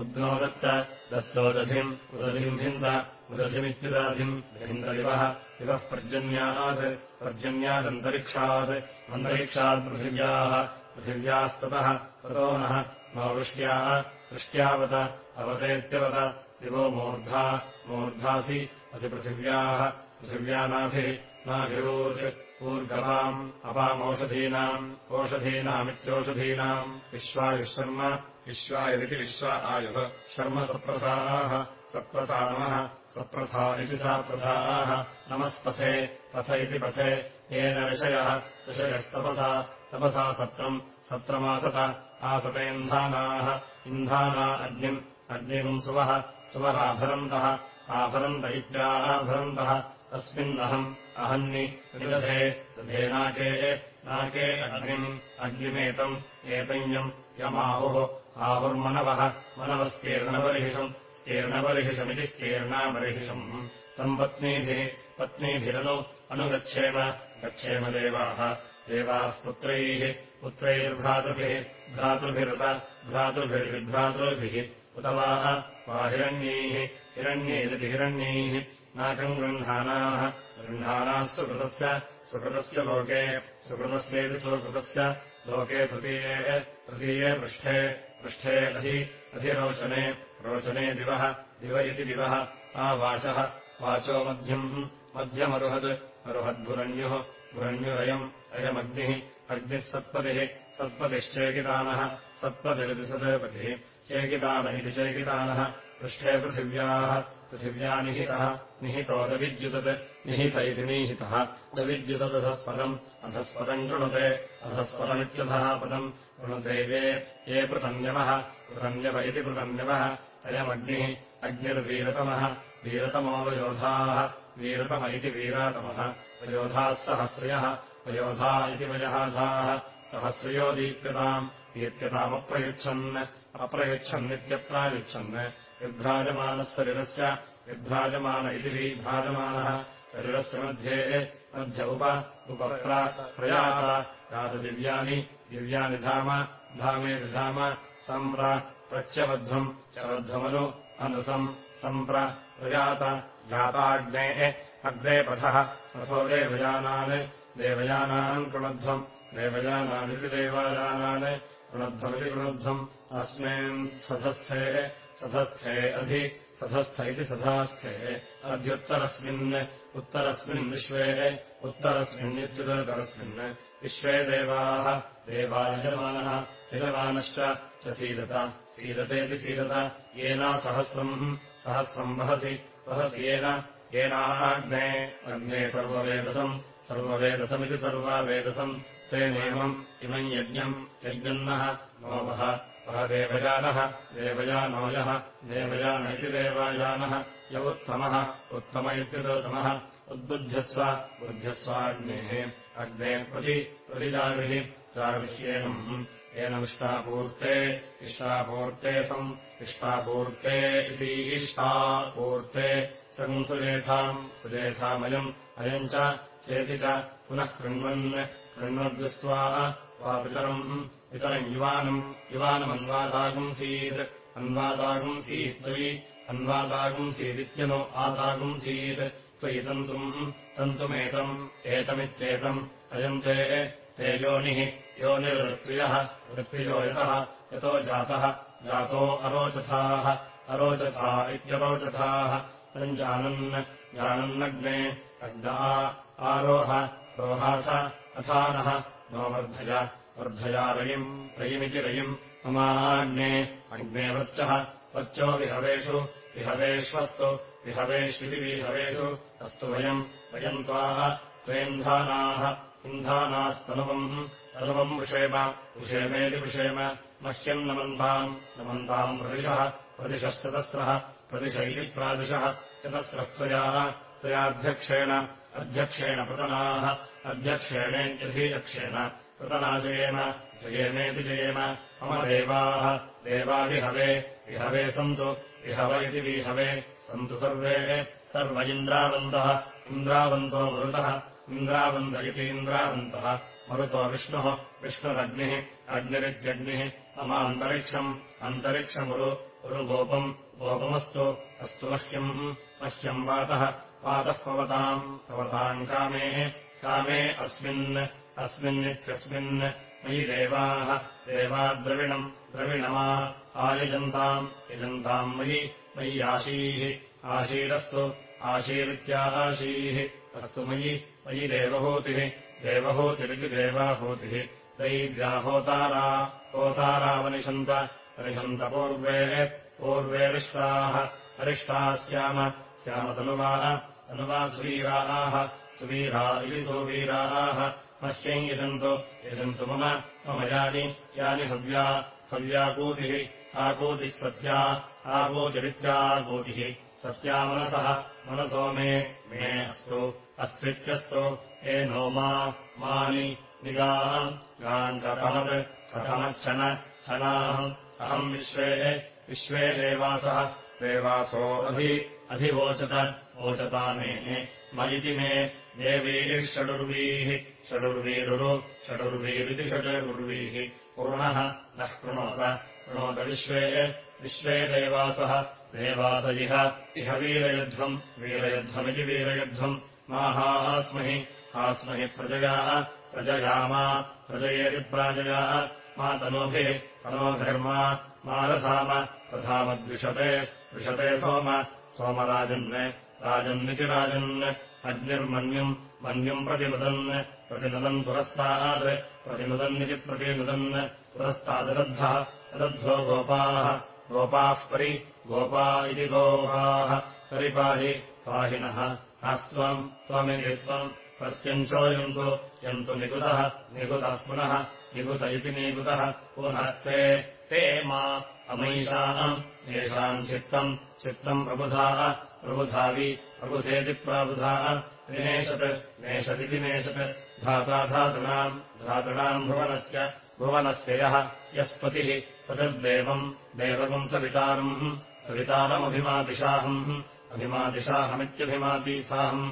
उद्नो दत्त दत्तो दधिम् उदधिम् भिन्द उदधिमित्युदाधिम् भिन्ददिवः इवः पर्जन्यात्। पर्जन्यादन्तरिक्षात्। अन्तरिक्षात्पृथिव्याः पृथिव्यास्ततः। ततो नः। नो वृष्ट्याः। वृष्ट्यावत। अवतेत्यवत। दिवो मूर्धा। मूर्धासि। असि पृथिव्याः। पृथिव्यानाभिः नाभिरूर् ऊर्गवाम्। अपामोषधीनाम्। ओषधीनामित्योषधीनाम्। विश्वायुशर्म विश्वायुरिति विश्व आयुः। शर्म सप्रथाः सप्रथानमः सप्रथा इति सा प्रथाः नमस्पथे पथ इति पथे। येन ऋषयः ऋषयस्तपसा। तपसा सत्रम् सत्रमासत आसतेन्धानाः इन्धाना। अग्निम् अग्निम् सुवः सुवराभरन्तः। आभरन्त इत्याभरन्तः तस्मिन्नहम् अहन्नि विदधे दधे नाके नाके अग्निम् अग्निमेतम् एतञ्यम् यमाहुः आहुर्मनवः मनवस्तीर्णबर्हिषम् स्तीर्णबर्हिषमिति स्तीर्णाबर्हिषम् तम् पत्नीभिः पत्नीभिरनु अनुगच्छेम गच्छेम देवाः। देवाः पुत्रैः पुत्रैर्भ्रातृभिः भ्रातृभिरुत भ्रातृभिर्विभ्रातृभिः उत वा हिरण्यैः हिरण्यैरिति हिरण्यैः। नाकम् गृह्णानाः गृह्णानाः सुकृतस्य सुकृतस्य लोके सुकृतस्येति सुकृतस्य लोके तृतीये तृतीये पृष्ठे पृष्ठे अधि अधिरोचने रोचने दिवः दिव इति दिवः आवाचः वाचो मध्यम् मध्यमरुहत् अरुहद्भुरण्युः भुरण्युरयम् अयमग्निः अग्निः सत्पतिः सत्पतिश्चेकितानः सत्पतिरिति सदपतिः चेकितान इति चेकितानः पृष्ठे पृथिव्याः पृथिव्या निहितः निहितोदविद्युतत् निहित इति निहितः दविद्युतदधस्पदम् अधस्पदम् कृणुते अधस्पदमित्यधः पदम् कृणुते ये ये पृथन्यवः पृथन्यव इति पृथन्यवः अयमग्निः अग्निर्वीरतमः वीरतमोऽवयोधाः वीरतम इति वीरातमः वयोधाः सहस्रयः वयोधा इति वयहाधाः सहस्रयो दीप्यताम् दीप्यतामप्रयुच्छन् अप्रयुच्छन्नित्यप्रायुच्छन् विभ्राजमानः शरीरस्य विभ्राजमान इति विभ्राजमानः शरीरस्य मध्ये मध्य उप उपप्रा प्रयात यातदिव्यानि दिव्यानि धाम धामे विधाम सम्प्र प्रत्यबद्धम् चबद्धमनु अनुसम् सम्प्र प्रयात याताग्नेः अग्ने पथः रथो देवयानान् देवयानान् कृणध्वम् देवायानान् कृणध्वमिति कृणध्वम् अस्मिन् सधस्थे सधस्थे अधि सधस्थ इति सधास्थे अद्युत्तरस्मिन् उत्तरस्मिन् विश्वे उत्तरस्मिन्नित्युदरतरस्मिन् विश्वे देवाः देवा यजमानः यजमानश्च च सीदत। सीदतेति सीदत। येना सहस्रम् सहस्रम् वहति वहति येन। येनाग्ने अग्ने सर्ववेदसम् सर्ववेदसमिति सर्वावेदसम्। तेनेवम् इमम् यज्ञम् यज्ञन्नः नो वः वः देवयानः देवयानो यः देवयान इति देवायानः य उत्तमः उत्तम इत्युतोत्तमः उद्बुध्यस्व बुध्यस्वाग्नेः अग्ने प्रति प्रतिजाविः जाविह्येनम् येनमिष्टापूर्ते इष्टापूर्ते सम् इष्टापूर्ते इति इष्टापूर्ते सम् सुरेथाम् सुरेथामयम् अयम् च चेति च पुनः कृण्वन् कृण्वद्दृष्ट्वा वा पितरम् पितरम् युवानम् युवानमन्वादागुंसीत् अन्वादागुंसीत् त्वयि अन्वादागुंसीदित्यनो आदागुंसीत् त्वयि तन्तुम् तन्तुमेतम् एतमित्येतम् अयम् ते योनिः योनिर्वृत्त्रियः वृत्तियो यतः जातः जातो अरोचथाः अरोचथा इत्यरोचथाः। तम् जानन् जानन्नग्ने अग्ना आरोह रोहाथ अथानः नो वर्धय वर्धया रयिम् रयिमिति रयिम् ममाग्ने अग्ने वृच्चः वर्चो विहवेषु विहवेष्वस्तु विहवेष्विति विहवेषु अस्तु वयम् वयम् त्वाः त्वेन्धानाः इन्धानास्तनुवम् तनुवम् विषेम विषेमेति विषेम मह्यम् नमन्ताम् नमन्ताम् प्रदिशः प्रदिशश्चतस्रः प्रदिश इति प्रादिशः चतस्रस्त्वया त्वयाध्यक्षेण अध्यक्षेण पृतनाः अध्यक्षेणेत्यधीयक्षेण पृतनाजयेम जयेमेति जयेम मम देवाः देवाविहवे विहवे सन्तु विहव इति विहवे सन्तु सर्वे सर्व इन्द्रावन्तः इन्द्रावन्तो मरुतः इन्द्रावन्त इति इन्द्रावन्तः मरुतो विष्णुः विष्णुरग्निः अग्निरित्यग्निः मम अन्तरिक्षम् अन्तरिक्षमुरु उरुगोपम् गोपमस्तु अस्तु मह्यम् मह्यम् वातः वातः भवताम् भवताम् कामे कामे अस्मिन् अस्मिन्नित्यस्मिन् मयि देवाः देवाद्रविणम् द्रविणमा आयजन्ताम् यजन्ताम् मयि मयि आशीः आशीरस्तु आशीरित्याशीः अस्तु मयि मयि देवहूतिः देवहूतिरिति देवाहूतिः दैव्याहोतारा होतारावनिषन्त अनिषन्तपूर्वे पूर्वेरिष्टाः अरिष्टाः स्याम स्यामतनुवाः तनुवा सुवीराः सुवीरा इति सुवीराः मह्यम् यजन्तु यजन्तु मम मम यानि यानि हव्या हव्याकूतिः आकूतिः सत्या आकूतिरित्याकूतिः सत्या मनसः मनसो मे मे अस्तु अस्त्वित्यस्तु ये नो मा मानि निगाम् गाम् कथमत् कथमच्छन छनाहम् अहम् विश्वे विश्वे देवासः देवासो अधि अधिवोचत वोचतामे मयिति मे देवीः षडुर्वीः षडुर्वीरुरु षडुर्वीरिति षडुर्वीः। पूर्णः नः कृणोत कृणोत विश्वे देवासः देवास इह इह वीरयुध्वम् वीरयुध्वमिति वीरयुध्वम् माहास्महि हास्महि प्रजया प्रजया मा प्रजयेतिप्राजयाः मा तनोभिः तनोभिर्मा मा रथाम रथामद्विषते द्विषते सोम सोमराजन् राजन्निति राजन् अग्निर्मन्युम् मन्युम् प्रतिनुदन् प्रतिनुदन् पुरस्तात् प्रतिनुदन्निति प्रतिनुदन् पुरस्तादरद्धः रद्धो गोपाः गोपाः परि गोपा इति गोपाः परिपाहि पाहिनः। आस्त्वम् त्वमिति त्वम् प्रत्यञ्चोयन्तु यन्तु निकुतः निकुतः पुनः निकुत इति निकुतः पुनस्ते ते मा अमैषाम् येषाम् चित्तम् चित्तम् प्रबुधाः प्रबुधावि प्रबुधेति प्राबुधा विनेशत् नेशदिति नेशत्। धाता धातॄणाम् धातॄणाम् भुवनस्य भुवनस्य यः यस्पतिः पतिर्देवम् देवकम् सवितारम् सवितारमभिमादिशाहम् अभिमादिशाहमित्यभिमातीसाहम्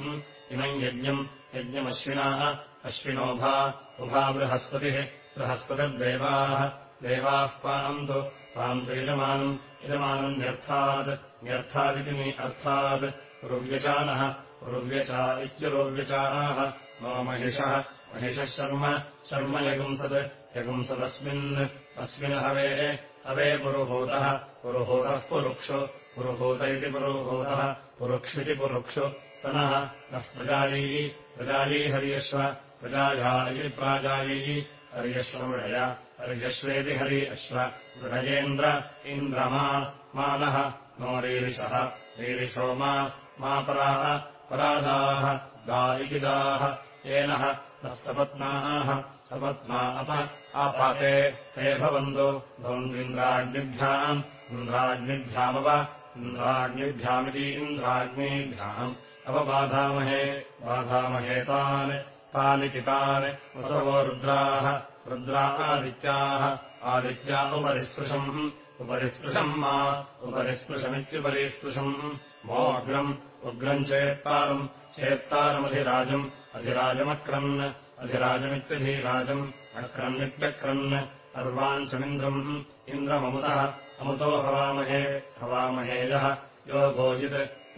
इमम् यज्ञम् यज्ञमश्विनाः अश्विनोभा उभा बृहस्पतिः बृहस्पतिर्देवाः देवाः पान्तु पान्तु यजमानम् यजमानम् न्यर्थात् न्यर्थादिति अर्थात् रुव्यचानः रुव्यचा इत्यरुव्यचानाः मम महिषः महिषः शर्म शर्म यगुंसत् यगुंसदस्मिन् अस्मिन् हवे पुरुहूतः पुरुहूतः पुरुक्षु पुरुहूत इति पुरुहूतः पुरुक्षिति पुरुक्षु स नः नः प्रजाली प्रजाली हर्यश्व प्राजायी हर्यश्वमृढय हर्यश्वेति हरि अश्व मृढयेन्द्र इन्द्रमा मानः नो रीरिषः रीरिषो मा पराः परादाः दा इति दाः येनः नः सपत्नाः सपत्ना अप आपाते ते भवन्तु भवन्त्विन्द्राग्निभ्याम् इन्द्राग्निभ्यामव इन्द्राग्निभ्यामिति इन्द्राग्निभ्याम्। अपबाधामहे बाधामहे तान् तान् वसवो रुद्राः रुद्रा आदित्याः आदित्या उपरिस्पृशम्। उपरिस्पृशम् मा? उपरिस्पृशमित्युपरिस्पृशम्। मो अग्रम् उग्रम् चेत्तारम् चेत्तारमधिराजम् अधिराजमक्रन् अधिराजमित्यधिराजम् अक्रन्नित्यक्रन् अर्वाञ्चमिन्द्रम्। इन्द्रममुतः अमुतो हवामहे हवामहे यः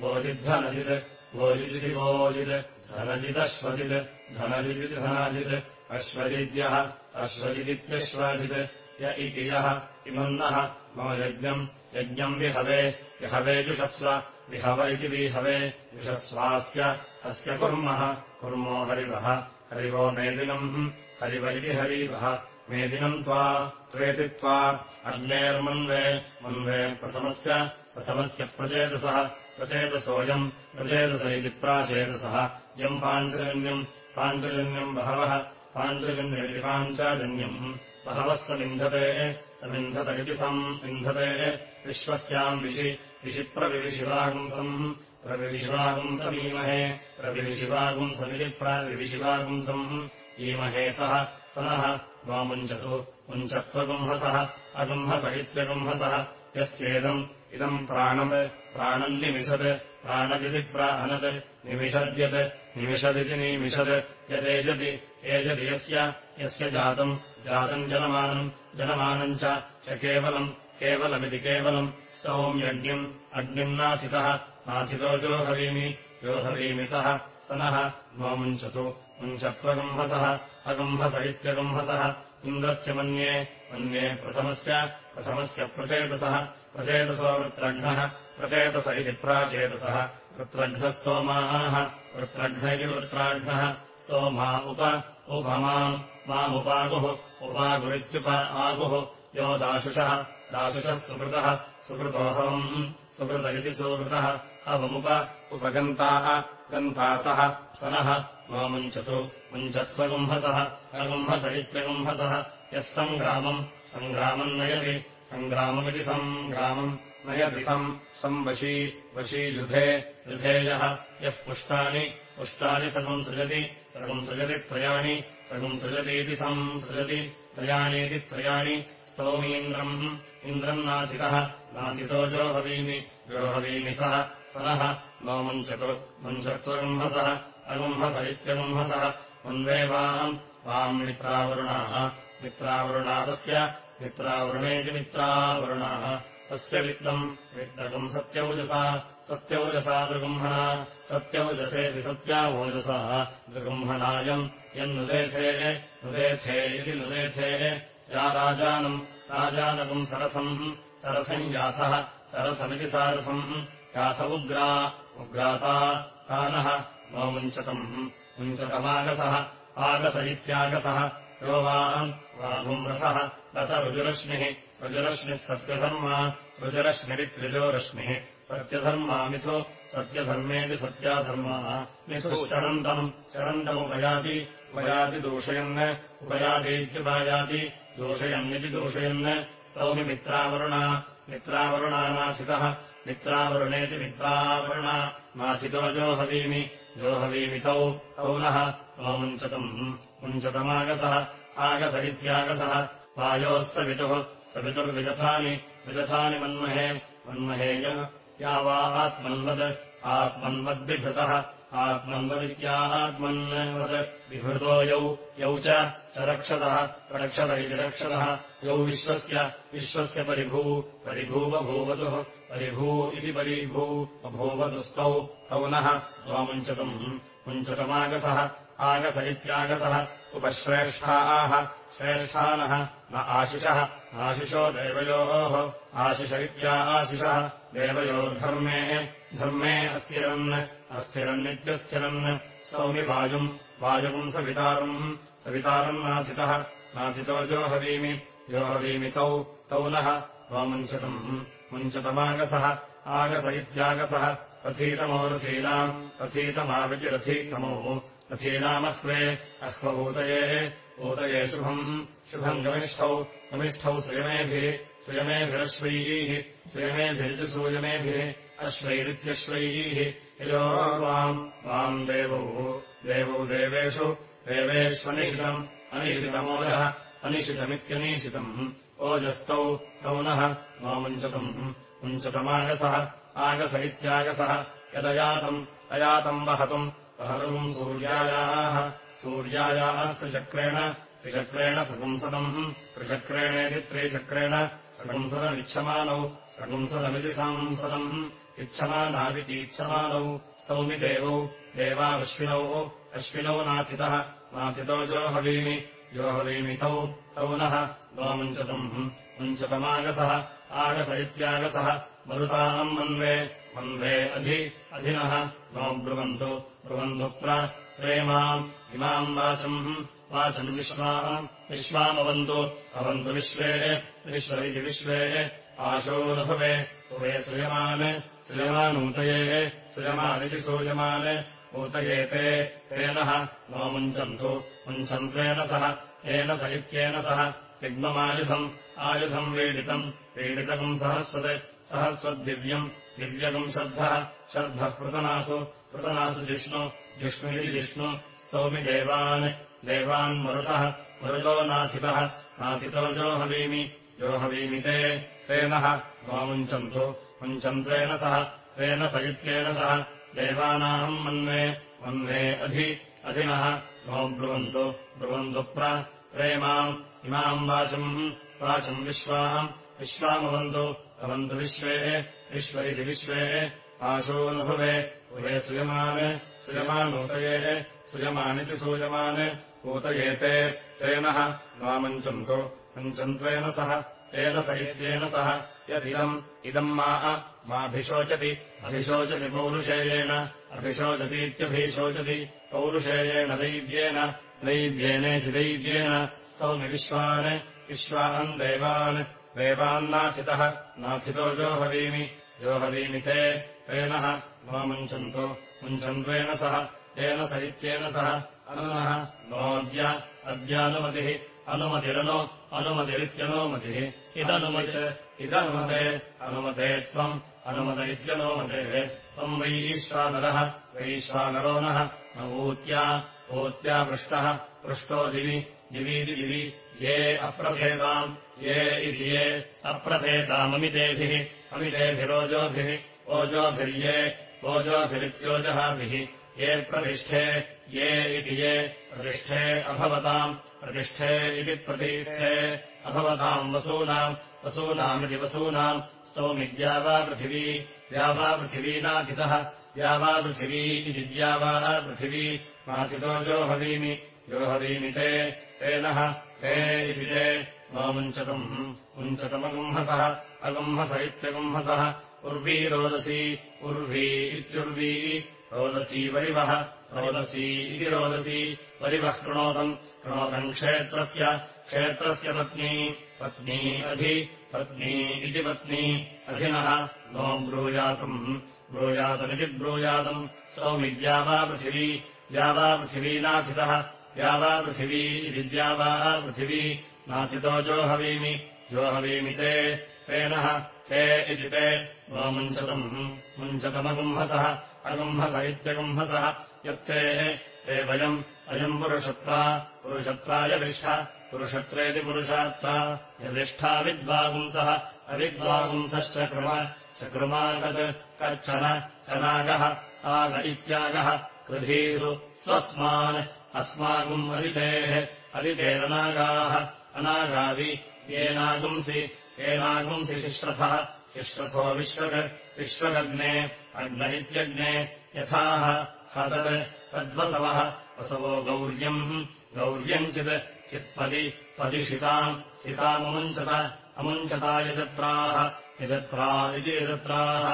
गोजिद्धनजित् गोजिदिति गोजित् धनजिदश्वजित् धनजिदिति धनाजित् अश्वजिद्यः अश्वजिदित्यश्वाजित् य इति यः इमन्नः मम यज्ञम् यज्ञम् विहवे विहवेजुषस्व विहव इति विहवे जुषस्वास्य अस्य कुर्मः कुर्मो हरिवः हरिवो मेदिनम् हरिव इति हरिवः मेदिनम् त्वा त्वेति त्वा अग्नेर्मन्वे मन्वे प्रथमस्य प्रथमस्य प्रचेतसः प्रचेतसोऽयम् प्रचेतस इति प्राचेतसः यम् पाञ्चजन्यम् पाञ्चजन्यम् बहवः पाञ्चजन्यमिति पाञ्चाजन्यम्। बहवः समिन्धते समिन्धत इति सम् विन्धते विश्वस्याम् विशि विशि प्रविशिवागुंसम् प्रविशिवागुंसमीमहे प्रविशिवागुंसमिति प्रविशिवागुंसम् ईमहे सः स नः वामुञ्चतु मुञ्चत्वगुंहसः अगुम्हस इत्यगुम्हसः यस्येदम् इदम् प्राणम् प्राणम् निमिषत् प्राणदिति प्राणत् निमिषद्यत् निमिषदिति निमिषत् यदेजति एजति यस्य यस्य जातम् जातम् जनमानम् जनमानम् च केवलम् केवलमिति केवलम्। स्तौम् यज्ञम् अग्निम् नाथितः नाथितो जोहवीमि योहवीमि सः स नः मुञ्चतु मुञ्चत्वगुम्हसः अगुम्हस इत्यगुम्हसः इन्द्रस्य मन्ये मन्ये प्रथमस्य प्रथमस्य प्रचेतसः प्रचेतसो वृत्रघ्नः प्रचेतस इति प्राचेतसः वृत्रघ्नस्तोमाः वृत्रघ्न इति वृत्राघ्नः स्तोमा उप उपमाम् मामुपागुः उपागुरित्युप आगुः यो दाशुषः दाशुषः सुकृतः सुकृतोऽहवम् सुकृत इति सुकृतः हवमुप उपगन्ताः स्तनः मा मुञ्चतु मुञ्चत्वगुम्भसः अगुम्भस इत्यगुम्भसः यः सङ्ग्रामम् सङ्ग्रामम् नयति सङ्ग्राममिति सङ्ग्रामम् नयदितम् संवशी वशी युधे युधेयः यः पुष्टानि पुष्टानि सगुंसृजति सगुंसृजति त्रयाणि सगुंसृजतीति संसृजति त्रयाणीति त्रयाणि स्तौमीन्द्रम् इन्द्रम् नासितः नासितो जोहवीमि जोहवीमि सः स नः नो मुञ्चतु मुञ्चत्वगुम्भसः अगुम्भस इत्यगुम्भसः मन्वे वाम् वाम् मित्रावरुणाः मित्रावरुणा तस्य मित्रावरुणेति मित्रावरुणाः तस्य वित्तम्। वित्तकम् सत्यौजसा सत्यौजसा दृगुम्हणा सत्यौजसेति सत्यावोजसा दृगुम्हणायम्। यन्नुदेथे नुदेथे इति नुदेथे या राजानम् राजानकम् सरथम् सरथम् याथः सरथमिति सारथम् याथ उग्रा उग्राता तानः नो मुञ्चतम्। मुञ्चतमागसः आगस इत्यागसः। यो वागुम्रसः रथ ऋजुरश्मिः ऋजुरश्मिः सत्यधर्मा ऋजुरश्मिरित्रिजोरश्मिः सत्यधर्मा मिथु सत्यधर्मेति सत्याधर्मा। मिथुः चरन्तम् चरन्तमुपयाति उपयाति दूषयन् उपयातीत्युपयाति दूषयन्निति दूषयन् सौमिमित्रावरुणा मित्रावरुणानाथितः मित्रावरुणेति मित्रावरुणा। नाथितो जोहवीमि जोहवीमितौ तौ नः। मुञ्चतम् मुञ्चतमागतः आगत इत्यागतः वायोः सवितुः सवितुर्विदथानि विदथानि मन्महे। मन्महेय या। वा आत्मन्वद्। आत्मन्वद्विभृतः आत्मन्वदित्यात्मन्वद् विभृतो यौ। यौ च रक्षतः। रक्षत इति रक्षतः। यौ विश्वस्य। विश्वस्य परिभू। परिभूवभूवतुः परिभू इति परिभू। बभूवतुस्तौ तौ नः। त्वामुञ्चतम् मुञ्चतमागसः आगस इत्यागसः उपश्रेष्ठाः। श्रेष्ठानः। न आशिषः। आशिषो देवयोः। आशिष इत्या आशिषः। देवयोर्धर्मे धर्मे। अस्थिरन्। अस्थिरन्नित्यस्थिरन् स्तौमि वायुम्। वायुम् सवितारम्। सवितारम् नाथितः नाथितो जोहवीमि जोहवीमि तौ। तौ नः। त्वामुञ्चतम् मुञ्चतमागसः। आगस इत्यागसः। रथीतमोरथीनाम् रथीतमाविचिरथीतमो रथीनामह्वे अह्वभूतये ऊतये शुभम् शुभम् गमिष्ठौ गमिष्ठौ स्वयमेभिः स्वयमेभिरश्वैः स्वयमेभिरितिसूयमेभिः अश्वैरित्यश्वैः। ययो वाम् वाम् देवौ देवौ देवेषु देवेष्वनिषितम् अनिषितमोदः अनिषितमित्यनीषितम्। ओजस्तौ तौ नः वामुञ्चतम् मुञ्चतमागसः आगस इत्यागसः यदयातम् अयातम् वहतुम् वहतुम् सूर्यायाः सूर्यायाः त्रिचक्रेण त्रिचक्रेण सपुंसदम्। त्रिचक्रेणेति त्रिचक्रेण सपुंसदमिच्छमानौ सपुंसदमिति सांसदम् इच्छमानावितीच्छमानौ सौमि देवौ देवाश्विनौ अश्विनौ नाथितः नाथितो जोहवीमि जोहवीमितौ तौ नः द्वामुञ्चतम् मुञ्चतमागसः आगस इत्यागसः मरुताम् मन्वे मन्वे अधि अधिनः नो ब्रुवन्तु ब्रुवन्तु प्रेमाम् इमाम् वाचम् वाचम् विश्वाम् विश्वामवन्तु अवन्तु विश्वे विश्व इति विश्वे आशोरभवे उभे श्रूयमान् श्रूयमानूतये श्रूयमानिति सूयमान् ऊतयेते तेनः नो मुञ्चन्तु मुञ्चन्त्वेन सह येन स इत्येन सह तिग्ममायुधम् आयुधम् वीडितम् वीडितकम् सहस्वत् सहस्वद्दिव्यम् दिव्यकम् श्रद्धः श्रद्धः पृतनासु पृतनासु जिष्णु जिष्णुरिति जिष्णु स्तौमि देवान् देवान् मरुतः मरुतो नाथितः नाथितो जोहवीमि जोहवीमि ते तेनः मामुञ्चन्तु मुञ्चन्त्वेन सह इत्येन सह देवानाम् मन्वे मन्वे अधि अधिनः नो ब्रुवन्तु ब्रुवन्तु प्रेमाम् इमाम् वाचम् वाचम् विश्वाम् विश्वामवन्तु भवन्तु विश्वे विश्व इति विश्वे आशोऽनुभवे उभे सुयमान् सुयमानूतये सुयमानिति सूयमान् ऊतयेते तेनः मामञ्चन्तु मञ्चन्त्वेन सह तेन स इत्येन सह यदिदम् इदम् मा माभिशोचति अभिशोचति पौरुषेयेण अभिशोचतीत्यभिशोचति पौरुषेयेण दैव्येन दैव्येनेति दैव्येन स्तौमि विश्वान् विश्वान् देवान् देवान्नाथितः नाथितो जोहवीमि। जोहवीमि ते तेनः मामुञ्चन्तु मुञ्चन्त्वेन सह। तेन इत्येन सह। अनुनः। नोऽद्य। अद्यानुमतिः। अनुमतिरनु। अनुमतिरित्यनुमतिः। इदनुमत्। इदनुमते। अनुमते त्वम्। अनुमत इत्यनुमतेः त्वम् वैश्वानरः वैश्वानरो नः। न ऊत्या। ऊत्या पृष्टः। पृष्टो दिवि दिवीति दिवि ये अप्रथेताम् ये इति ये अप्रथेताममितेभिः, अमितेभिरोजोभिः, ओजोभिर्ये, ओजोभिरित्योजहाभिः। ये प्रतिष्ठे, ये इति ये प्रतिष्ठे अभवताम्, प्रतिष्ठे इति प्रतिष्ठे अभवताम् वसूनाम्, वसूनामिति वसूनाम्। स्तौमि द्यावापृथिवी द्यावापृथिवी नाथितः द्यावापृथिवी इति द्यावापृथिवी नाथितो जोहवीमि जोहवीमि ते ते। मामुञ्चतम् मुञ्चतमगुंहसः अगुंहस इत्यगुंहसः उर्वी रोदसी उर्वी इत्युर्वी रोदसी वरिवः रोदसी इति रोदसी वरिवः कृणोतम् कृणोतम् क्षेत्रस्य क्षेत्रस्य पत्नी पत्नी अधि पत्नी इति पत्नी अधिनः नो ब्रूयातम् ब्रूयातमिति ब्रूयातम् सौमि द्यावापृथिवी द्यावापृथिवी नाथितः द्यावापृथिवी इति द्यावापृथिवी नाथितो जोहवीमि जोहवीमि ते तेनः ते इति ते नो मुञ्चतम् मुञ्चतमगुम्हतः अगुम्हत इत्यगुम्हतः यत्ते ते वयम् अयम् पुरुषत्वा पुरुषत्वायविष्ठ पुरुषत्वेति पुरुषात्वा यदिष्ठा विद्वागुंसः अविद्वागुंसश्च चकृमागत् कच्छन चनागः आग इत्यागः कृधीषु स्वस्मान् अस्माकम् अदितेः अदितेरनागाः अनागावि येनागुंसि येनागुंसि शिश्रथः शिश्रथो विश्वग विश्वगग्ने अग्न इत्यग्ने यथाह ह तत् तद्वसवः वसवो गौर्यम् गौर्यञ्चित् चित्पदि पदिशिताम् चिताममुञ्चत अमुञ्चता यजत्राः यजत्रा इति यजत्राः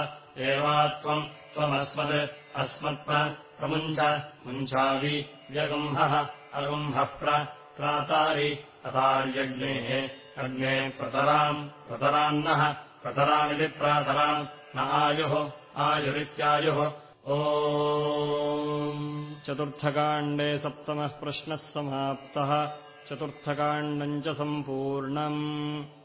एवा त्वम् त्वमस्मत् अस्मत्प प्रमुञ्च मुञ्चावि व्यगुम्भः अगुम्भः प्रातारि अतार्यग्नेः अग्ने प्रतराम् प्रतरान्नः प्रतरामिति प्रातराम् न आयुः आयुरित्यायुः। ओ चतुर्थकाण्डे सप्तमः प्रश्नः समाप्तः। चतुर्थकाण्डम् च सम्पूर्णम्